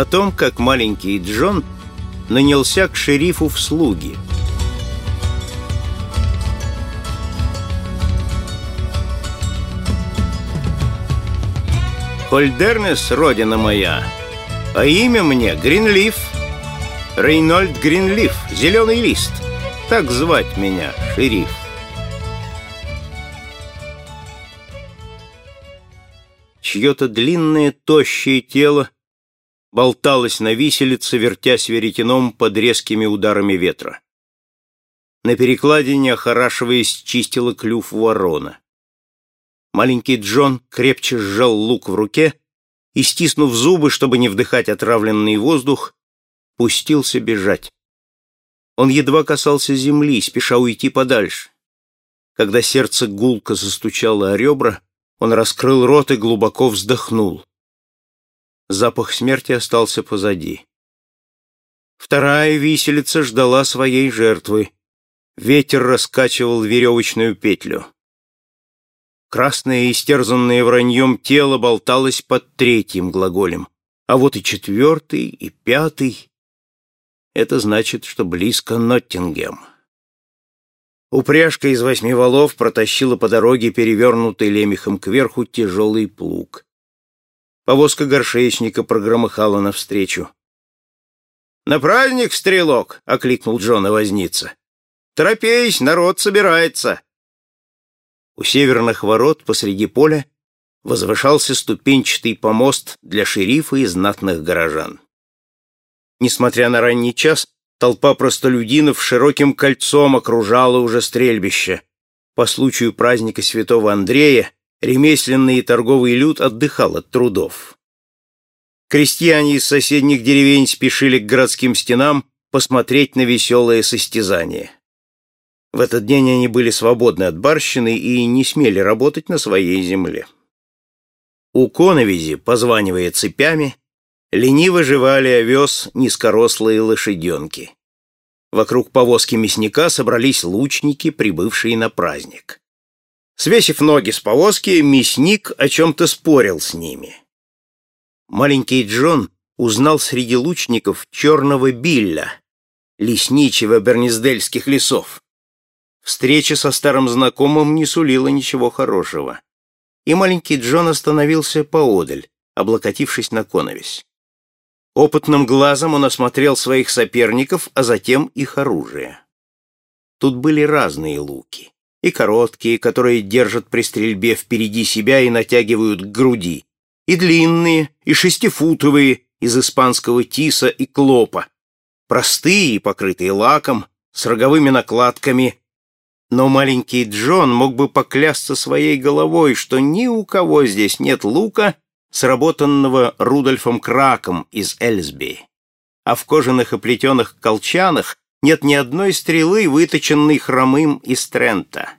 о том, как маленький Джон нанялся к шерифу в слуги. Хольдернес, родина моя, а имя мне Гринлиф, Рейнольд Гринлиф, зеленый лист. Так звать меня, шериф. Чье-то длинное, тощее тело болталось на виселице, вертясь веретеном под резкими ударами ветра. На перекладине, охорашиваясь, чистила клюв ворона. Маленький Джон крепче сжал лук в руке и, стиснув зубы, чтобы не вдыхать отравленный воздух, пустился бежать. Он едва касался земли, спеша уйти подальше. Когда сердце гулко застучало о ребра, он раскрыл рот и глубоко вздохнул. Запах смерти остался позади. Вторая виселица ждала своей жертвы. Ветер раскачивал веревочную петлю. Красное, истерзанное враньем тело болталось под третьим глаголем. А вот и четвертый, и пятый. Это значит, что близко Ноттингем. Упряжка из восьми валов протащила по дороге перевернутый лемехом кверху тяжелый плуг. Повозка горшечника прогромыхала навстречу. «На праздник, стрелок!» — окликнул Джона возница. «Торопись, народ собирается!» У северных ворот посреди поля возвышался ступенчатый помост для шерифа и знатных горожан. Несмотря на ранний час, толпа простолюдинов широким кольцом окружала уже стрельбище. По случаю праздника святого Андрея ремесленный и торговый люд отдыхал от трудов. Крестьяне из соседних деревень спешили к городским стенам посмотреть на веселое состязание. В этот день они были свободны от барщины и не смели работать на своей земле. У коновизи, позванивая цепями, лениво жевали овес низкорослые лошаденки. Вокруг повозки мясника собрались лучники, прибывшие на праздник. Свесив ноги с повозки, мясник о чем-то спорил с ними. Маленький Джон узнал среди лучников черного Билля, лесничего берниздельских лесов. Встреча со старым знакомым не сулила ничего хорошего. И маленький Джон остановился поодаль, облокотившись на коновесь. Опытным глазом он осмотрел своих соперников, а затем их оружие. Тут были разные луки. И короткие, которые держат при стрельбе впереди себя и натягивают к груди. И длинные, и шестифутовые, из испанского тиса и клопа. Простые и покрытые лаком, с роговыми накладками но маленький Джон мог бы поклясться своей головой, что ни у кого здесь нет лука, сработанного Рудольфом Краком из Эльсби. А в кожаных и плетеных колчанах нет ни одной стрелы, выточенной хромым из Трента.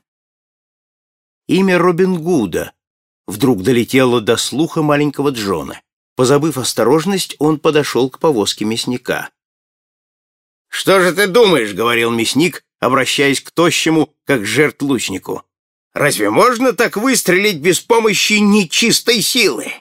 Имя Робин Гуда вдруг долетело до слуха маленького Джона. Позабыв осторожность, он подошел к повозке мясника. «Что же ты думаешь?» — говорил мясник, обращаясь к тощему, как к жертв-лучнику. «Разве можно так выстрелить без помощи нечистой силы?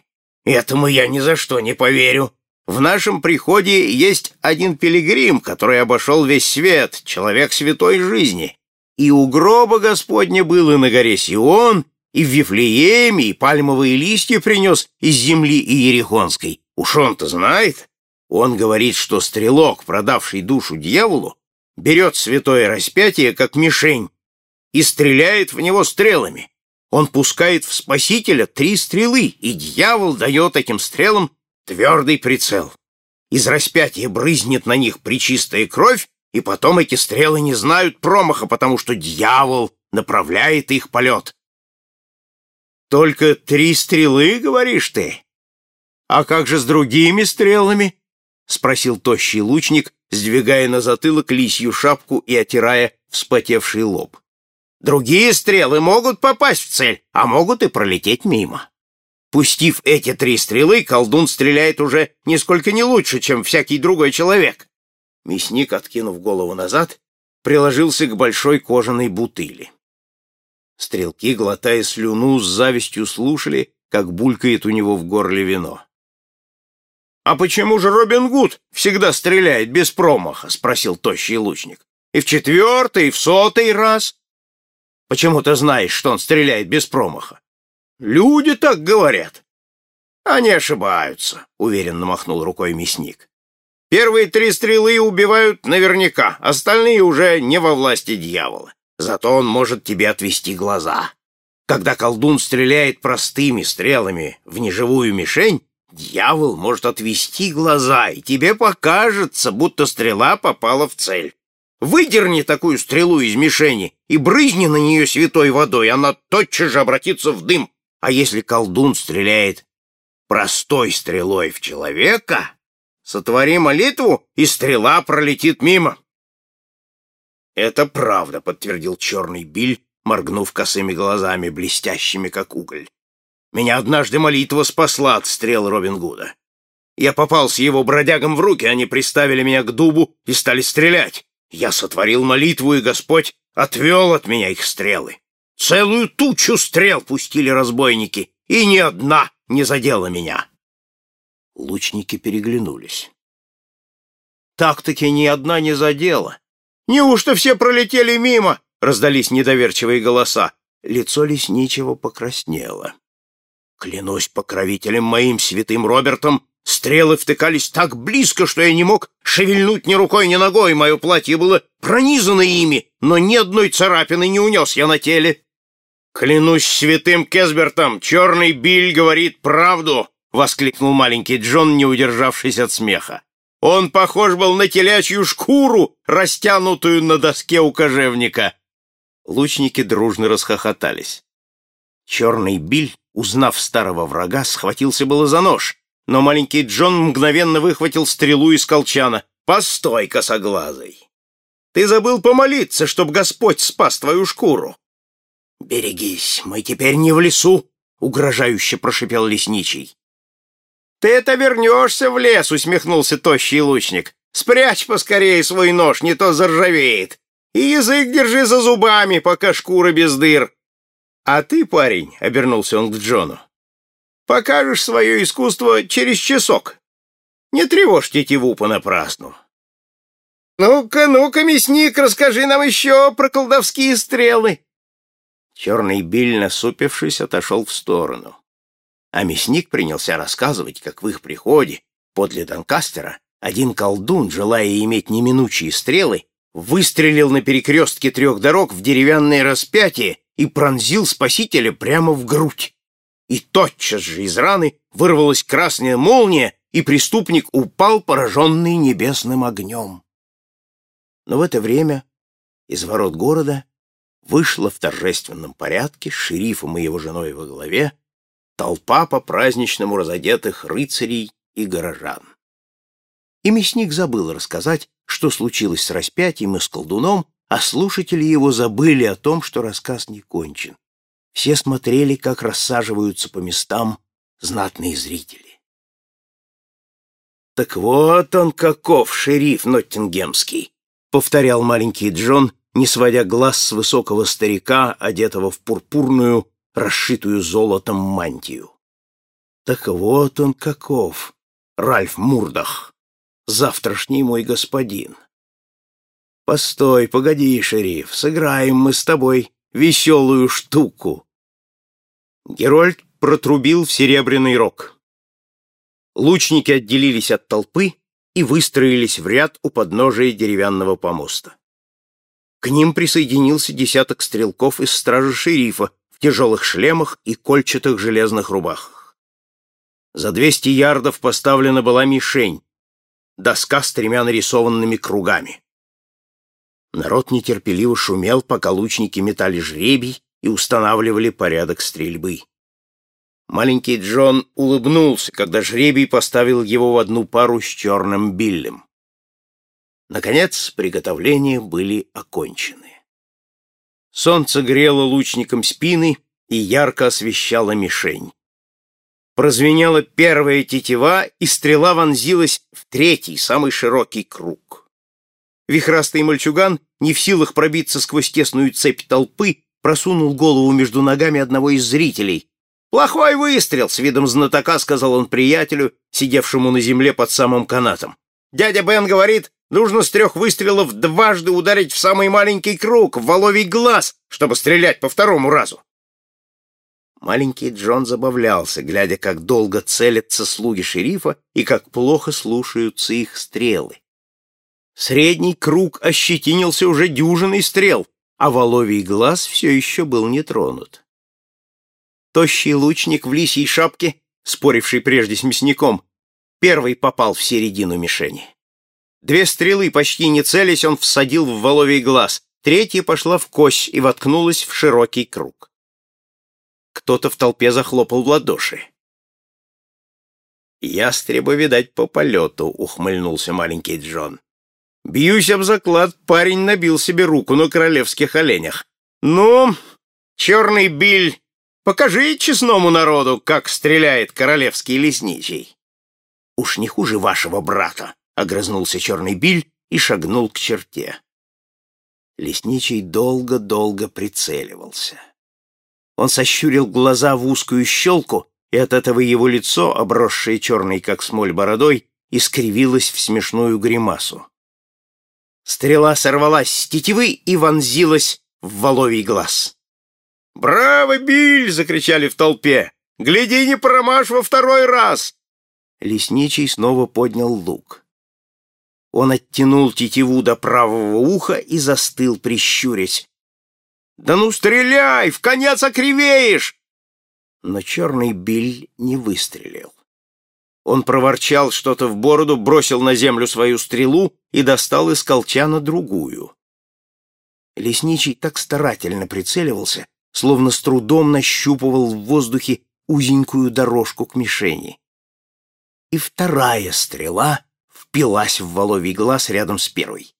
Этому я ни за что не поверю. В нашем приходе есть один пилигрим, который обошел весь свет, человек святой жизни. И у гроба Господня был и на горе Сион, и в Вифлееме, и пальмовые листья принес из земли Иерихонской. Уж он-то знает. Он говорит, что стрелок, продавший душу дьяволу, берет святое распятие как мишень и стреляет в него стрелами. Он пускает в Спасителя три стрелы, и дьявол дает этим стрелам твердый прицел. Из распятия брызнет на них причистая кровь, и потом эти стрелы не знают промаха, потому что дьявол направляет их полет. «Только три стрелы, говоришь ты? А как же с другими стрелами?» — спросил тощий лучник, сдвигая на затылок лисью шапку и отирая вспотевший лоб. «Другие стрелы могут попасть в цель, а могут и пролететь мимо. Пустив эти три стрелы, колдун стреляет уже нисколько не лучше, чем всякий другой человек». Мясник, откинув голову назад, приложился к большой кожаной бутыли. Стрелки, глотая слюну, с завистью слушали, как булькает у него в горле вино. «А почему же Робин Гуд всегда стреляет без промаха?» — спросил тощий лучник. «И в четвертый, и в сотый раз?» «Почему ты знаешь, что он стреляет без промаха?» «Люди так говорят». «Они ошибаются», — уверенно махнул рукой мясник. «Первые три стрелы убивают наверняка, остальные уже не во власти дьявола. Зато он может тебе отвести глаза. Когда колдун стреляет простыми стрелами в неживую мишень, Дьявол может отвести глаза, и тебе покажется, будто стрела попала в цель. Выдерни такую стрелу из мишени и брызни на нее святой водой, она тотчас же обратится в дым. А если колдун стреляет простой стрелой в человека, сотвори молитву, и стрела пролетит мимо. «Это правда», — подтвердил черный Биль, моргнув косыми глазами, блестящими, как уголь. Меня однажды молитва спасла от стрел Робин Гуда. Я попался его бродягам в руки, они приставили меня к дубу и стали стрелять. Я сотворил молитву, и Господь отвел от меня их стрелы. Целую тучу стрел пустили разбойники, и ни одна не задела меня. Лучники переглянулись. Так-таки ни одна не задела. Неужто все пролетели мимо? Раздались недоверчивые голоса. Лицо лесничего покраснело. Клянусь покровителем моим, святым Робертом, стрелы втыкались так близко, что я не мог шевельнуть ни рукой, ни ногой. Мое платье было пронизано ими, но ни одной царапины не унес я на теле. «Клянусь святым Кесбертом, черный Биль говорит правду!» — воскликнул маленький Джон, не удержавшись от смеха. «Он похож был на телячью шкуру, растянутую на доске у кожевника». Лучники дружно расхохотались. Черный Биль узнав старого врага, схватился было за нож, но маленький Джон мгновенно выхватил стрелу из колчана. «Постой, косоглазый! Ты забыл помолиться, чтоб Господь спас твою шкуру!» «Берегись, мы теперь не в лесу!» — угрожающе прошипел лесничий. «Ты это вернешься в лес!» — усмехнулся тощий лучник. «Спрячь поскорее свой нож, не то заржавеет! И язык держи за зубами, пока шкура без дыр!» «А ты, парень», — обернулся он к Джону, — «покажешь свое искусство через часок. Не тревожь тетиву понапрасну». «Ну-ка, ну-ка, мясник, расскажи нам еще про колдовские стрелы». Черный Биль, насупившись, отошел в сторону. А мясник принялся рассказывать, как в их приходе, подле Донкастера, один колдун, желая иметь неминучие стрелы, выстрелил на перекрестке трех дорог в деревянное распятие и пронзил спасителя прямо в грудь. И тотчас же из раны вырвалась красная молния, и преступник упал, пораженный небесным огнем. Но в это время из ворот города вышла в торжественном порядке шерифом и его женой во главе толпа по-праздничному разодетых рыцарей и горожан. И мясник забыл рассказать, что случилось с распятием и с колдуном, а слушатели его забыли о том, что рассказ не кончен. Все смотрели, как рассаживаются по местам знатные зрители. «Так вот он каков, шериф Ноттингемский!» — повторял маленький Джон, не сводя глаз с высокого старика, одетого в пурпурную, расшитую золотом мантию. «Так вот он каков, Ральф Мурдах, завтрашний мой господин!» «Постой, погоди, шериф, сыграем мы с тобой веселую штуку». Герольд протрубил в серебряный рог. Лучники отделились от толпы и выстроились в ряд у подножия деревянного помоста. К ним присоединился десяток стрелков из стражи шерифа в тяжелых шлемах и кольчатых железных рубахах. За двести ярдов поставлена была мишень, доска с тремя нарисованными кругами. Народ нетерпеливо шумел, пока лучники метали жребий и устанавливали порядок стрельбы. Маленький Джон улыбнулся, когда жребий поставил его в одну пару с черным Биллем. Наконец, приготовления были окончены. Солнце грело лучникам спины и ярко освещало мишень. Прозвенела первая тетива, и стрела вонзилась в третий, самый широкий круг. Вихрастый мальчуган, не в силах пробиться сквозь тесную цепь толпы, просунул голову между ногами одного из зрителей. «Плохой выстрел!» — с видом знатока сказал он приятелю, сидевшему на земле под самым канатом. «Дядя Бен говорит, нужно с трех выстрелов дважды ударить в самый маленький круг, в воловий глаз, чтобы стрелять по второму разу». Маленький Джон забавлялся, глядя, как долго целятся слуги шерифа и как плохо слушаются их стрелы. Средний круг ощетинился уже дюжиной стрел, а воловий глаз все еще был не тронут. Тощий лучник в лисьей шапке, споривший прежде с мясником, первый попал в середину мишени. Две стрелы, почти не целясь, он всадил в воловий глаз, третья пошла в кость и воткнулась в широкий круг. Кто-то в толпе захлопал в ладоши. «Ястреба, видать, по полету», — ухмыльнулся маленький Джон. «Бьюсь об заклад, парень набил себе руку на королевских оленях. Ну, черный биль, покажи честному народу, как стреляет королевский лесничий». «Уж не хуже вашего брата», — огрызнулся черный биль и шагнул к черте. Лесничий долго-долго прицеливался. Он сощурил глаза в узкую щелку, и от этого его лицо, обросшее черной, как смоль, бородой, искривилось в смешную гримасу. Стрела сорвалась с тетивы и вонзилась в воловий глаз. «Браво, Биль!» — закричали в толпе. «Гляди, не промажь во второй раз!» Лесничий снова поднял лук. Он оттянул тетиву до правого уха и застыл, прищурясь. «Да ну стреляй! В конец окривеешь!» Но черный Биль не выстрелил. Он проворчал что-то в бороду, бросил на землю свою стрелу и достал из колчана другую. Лесничий так старательно прицеливался, словно с трудом нащупывал в воздухе узенькую дорожку к мишени. И вторая стрела впилась в воловий глаз рядом с первой.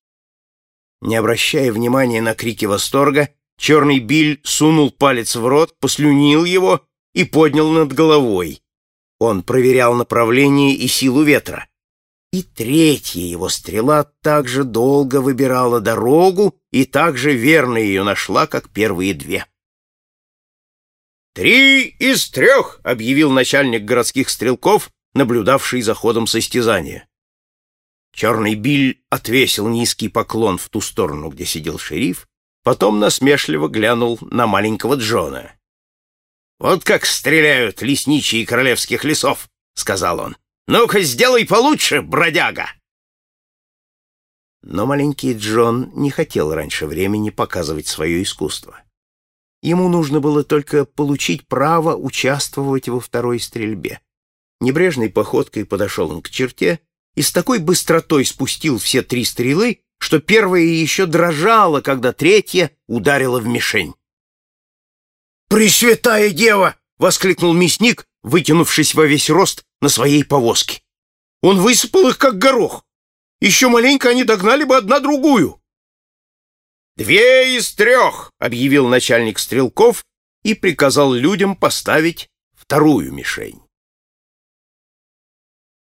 Не обращая внимания на крики восторга, Черный Биль сунул палец в рот, послюнил его и поднял над головой. Он проверял направление и силу ветра. И третья его стрела также долго выбирала дорогу и также верно ее нашла, как первые две. «Три из трех!» — объявил начальник городских стрелков, наблюдавший за ходом состязания. Черный Биль отвесил низкий поклон в ту сторону, где сидел шериф, Потом насмешливо глянул на маленького Джона. «Вот как стреляют лесничие королевских лесов!» — сказал он. «Ну-ка, сделай получше, бродяга!» Но маленький Джон не хотел раньше времени показывать свое искусство. Ему нужно было только получить право участвовать во второй стрельбе. Небрежной походкой подошел он к черте и с такой быстротой спустил все три стрелы, что первая еще дрожала, когда третья ударила в мишень. «Пресвятая дева!» — воскликнул мясник, вытянувшись во весь рост на своей повозке. «Он высыпал их, как горох. Еще маленько они догнали бы одна другую». «Две из трех!» — объявил начальник стрелков и приказал людям поставить вторую мишень.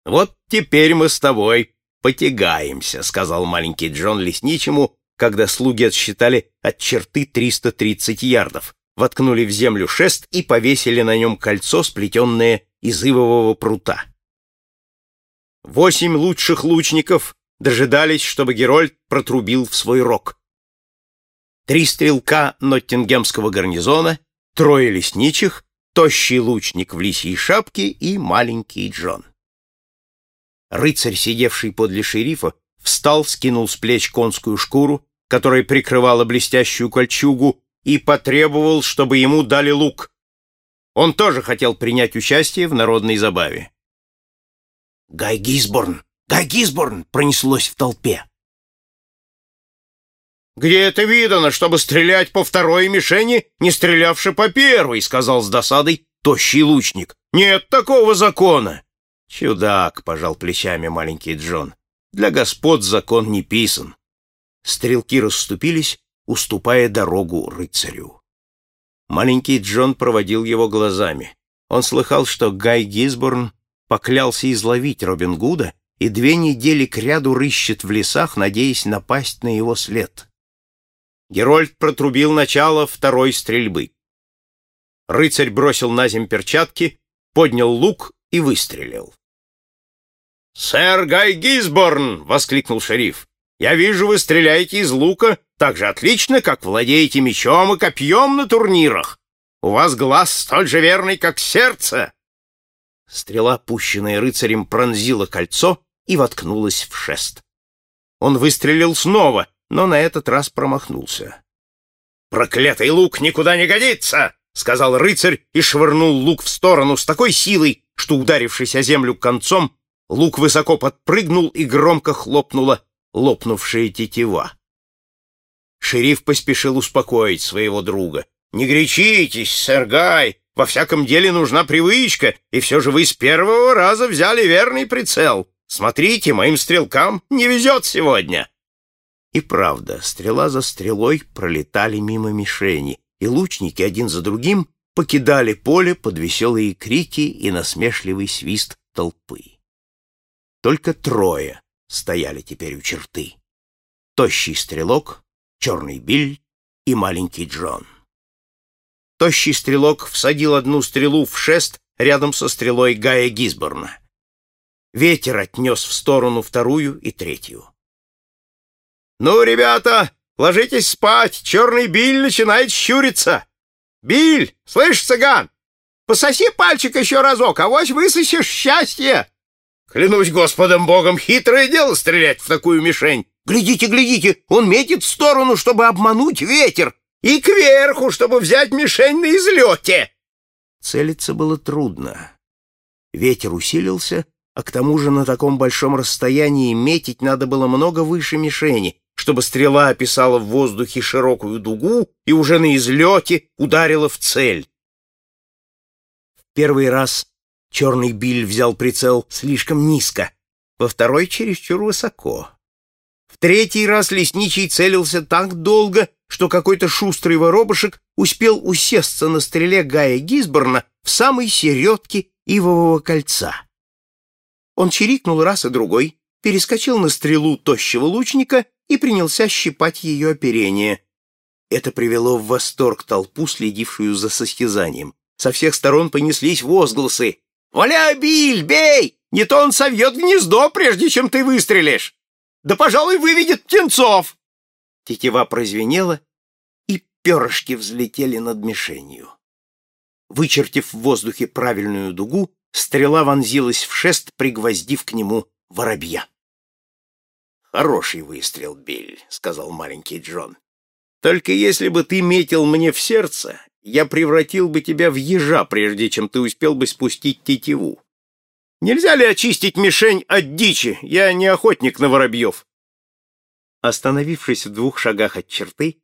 «Вот теперь мы с тобой «Потягаемся», — сказал маленький Джон лесничему, когда слуги отсчитали от черты 330 ярдов, воткнули в землю шест и повесили на нем кольцо, сплетенное из ивового прута. Восемь лучших лучников дожидались, чтобы Герольд протрубил в свой рог. Три стрелка Ноттингемского гарнизона, трое лесничих, тощий лучник в лисьей шапке и маленький Джон. Рыцарь, сидевший подле шерифа, встал, скинул с плеч конскую шкуру, которая прикрывала блестящую кольчугу, и потребовал, чтобы ему дали лук. Он тоже хотел принять участие в народной забаве. «Гай Гисборн! Гай Гисборн!» пронеслось в толпе. «Где это видано, чтобы стрелять по второй мишени, не стрелявши по первой?» — сказал с досадой тощий лучник. «Нет такого закона!» «Чудак», — пожал плечами маленький Джон. «Для господ закон не писан». Стрелки расступились, уступая дорогу рыцарю. Маленький Джон проводил его глазами. Он слыхал, что Гай Гисборн поклялся изловить Робин Гуда и две недели кряду рыщет в лесах, надеясь напасть на его след. Герольд протрубил начало второй стрельбы. Рыцарь бросил на земь перчатки, поднял лук и выстрелил. «Сэр Гай Гизборн!» — воскликнул шериф. «Я вижу, вы стреляете из лука так же отлично, как владеете мечом и копьем на турнирах. У вас глаз столь же верный, как сердце!» Стрела, пущенная рыцарем, пронзила кольцо и воткнулась в шест. Он выстрелил снова, но на этот раз промахнулся. «Проклятый лук никуда не годится!» — сказал рыцарь и швырнул лук в сторону с такой силой, что, ударившись о землю концом, лук высоко подпрыгнул и громко хлопнула лопнувшая тетива. Шериф поспешил успокоить своего друга. «Не гречитесь, сэр Гай, во всяком деле нужна привычка, и все же вы с первого раза взяли верный прицел. Смотрите, моим стрелкам не везет сегодня». И правда, стрела за стрелой пролетали мимо мишени, и лучники один за другим покидали поле под веселые крики и насмешливый свист толпы. Только трое стояли теперь у черты. Тощий стрелок, черный Биль и маленький Джон. Тощий стрелок всадил одну стрелу в шест рядом со стрелой Гая Гизборна. Ветер отнес в сторону вторую и третью. «Ну, ребята, ложитесь спать, черный Биль начинает щуриться!» «Биль, слышь, цыган, пососи пальчик еще разок, а вось высосешь счастье!» «Клянусь Господом Богом, хитрое дело стрелять в такую мишень!» «Глядите, глядите, он метит в сторону, чтобы обмануть ветер, и кверху, чтобы взять мишень на излете!» Целиться было трудно. Ветер усилился, а к тому же на таком большом расстоянии метить надо было много выше мишени, чтобы стрела описала в воздухе широкую дугу и уже на излете ударила в цель. В первый раз черный Биль взял прицел слишком низко, во второй — чересчур высоко. В третий раз лесничий целился так долго, что какой-то шустрый воробушек успел усесться на стреле Гая Гизборна в самой середке ивового кольца. Он чирикнул раз и другой, перескочил на стрелу тощего лучника и принялся щипать ее оперение. Это привело в восторг толпу, следившую за состязанием. Со всех сторон понеслись возгласы. «Валяй, Биль, бей! Не то он совьет гнездо, прежде чем ты выстрелишь! Да, пожалуй, выведет птенцов!» Тетива прозвенела, и перышки взлетели над мишенью. Вычертив в воздухе правильную дугу, стрела вонзилась в шест, пригвоздив к нему воробья. «Хороший выстрел, Биль», — сказал маленький Джон. «Только если бы ты метил мне в сердце, я превратил бы тебя в ежа, прежде чем ты успел бы спустить тетиву. Нельзя ли очистить мишень от дичи? Я не охотник на воробьев». Остановившись в двух шагах от черты,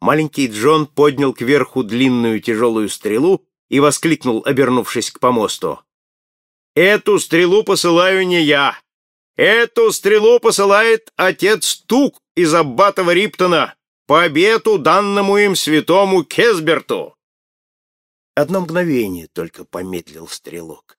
маленький Джон поднял кверху длинную тяжелую стрелу и воскликнул, обернувшись к помосту. «Эту стрелу посылаю не я, Эту стрелу посылает отец Тук из Аббатова Риптона по обету, данному им святому Кезберту. Одно мгновение только помедлил стрелок.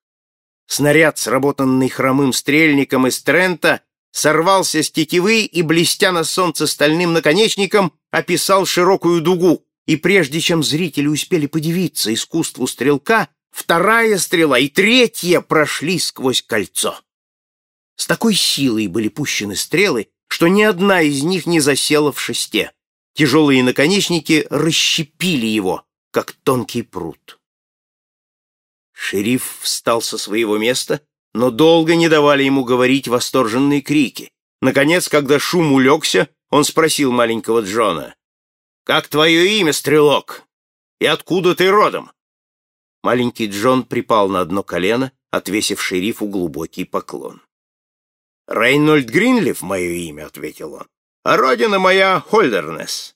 Снаряд, сработанный хромым стрельником из Трента, сорвался с тетивы и, блестя на солнце стальным наконечником, описал широкую дугу, и прежде чем зрители успели подивиться искусству стрелка, вторая стрела и третья прошли сквозь кольцо. С такой силой были пущены стрелы, что ни одна из них не засела в шесте. Тяжелые наконечники расщепили его, как тонкий пруд. Шериф встал со своего места, но долго не давали ему говорить восторженные крики. Наконец, когда шум улегся, он спросил маленького Джона, «Как твое имя, стрелок? И откуда ты родом?» Маленький Джон припал на одно колено, отвесив шерифу глубокий поклон. «Рейнольд Гринлиф — мое имя», — ответил он. «А родина моя — Хольдернес».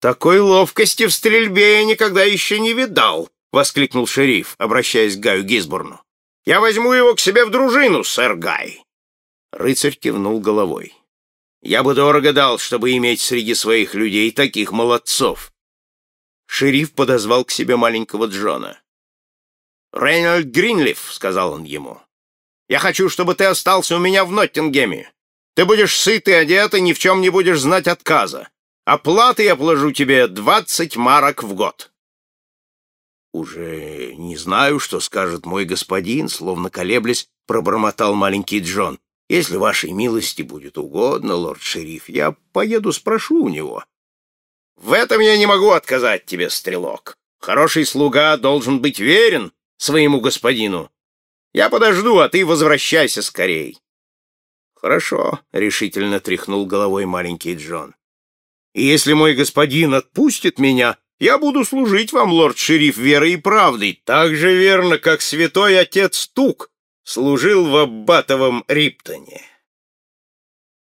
«Такой ловкости в стрельбе я никогда еще не видал», — воскликнул шериф, обращаясь к Гаю Гизборну. «Я возьму его к себе в дружину, сэр Гай». Рыцарь кивнул головой. «Я бы дорого дал, чтобы иметь среди своих людей таких молодцов». Шериф подозвал к себе маленького Джона. «Рейнольд Гринлиф», — сказал он ему, я хочу, чтобы ты остался у меня в Ноттингеме. Ты будешь сыт и одет, и ни в чем не будешь знать отказа. Оплаты я положу тебе двадцать марок в год. Уже не знаю, что скажет мой господин, словно колеблясь, пробормотал маленький Джон. Если вашей милости будет угодно, лорд-шериф, я поеду спрошу у него. В этом я не могу отказать тебе, стрелок. Хороший слуга должен быть верен своему господину. Я подожду, а ты возвращайся скорей. Хорошо, решительно тряхнул головой маленький Джон. И если мой господин отпустит меня, я буду служить вам, лорд-шериф, верой и правдой, так же верно, как святой отец Тук служил в Аббатовом Риптоне.